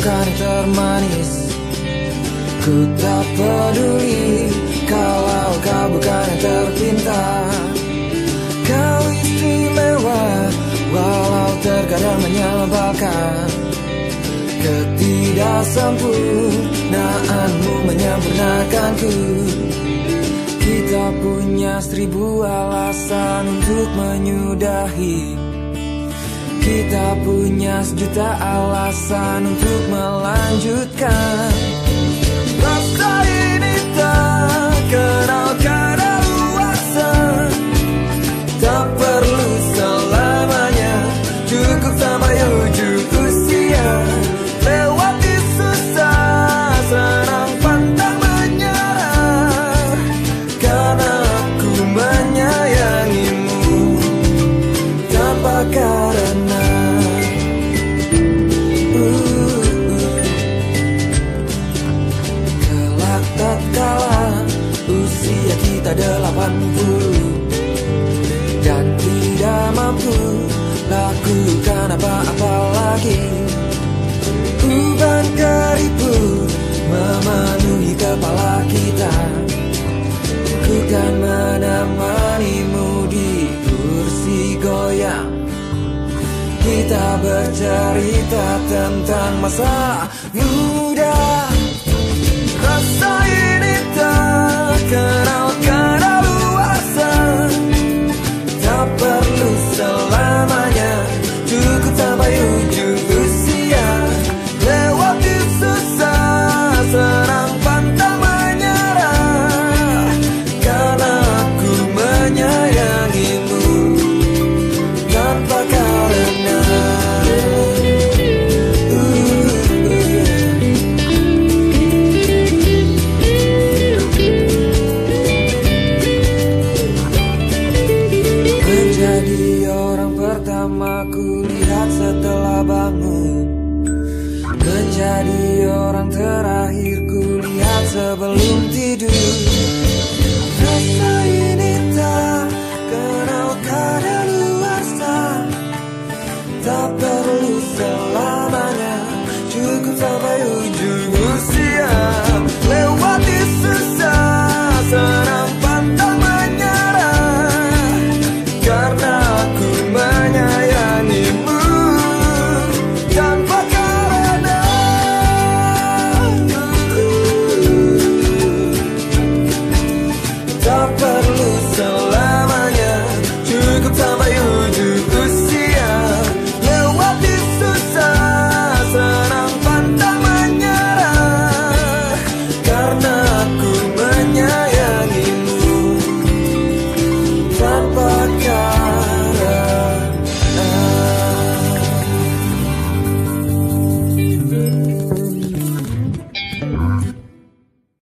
bukan termanis. Ku tak peduli Kalau kau bukan yang terpintar. Kau istimewa Walau terkadang menyebalkan. Ketidaksempurnaanmu menyempurnakanku. Kita punya seribu alasan untuk menyudahi Kita punya sejuta alasan untuk melanjutkan 80 Dan tidak mampu lakukan apa-apa lagi. Uban keriput memenuhi kepala kita. Ku kan menemanimu di kursi goyang. Kita bercerita tentang masa muda. kulihat setelah bangun. Menjadi orang terakhir kulihat sebelum tidur.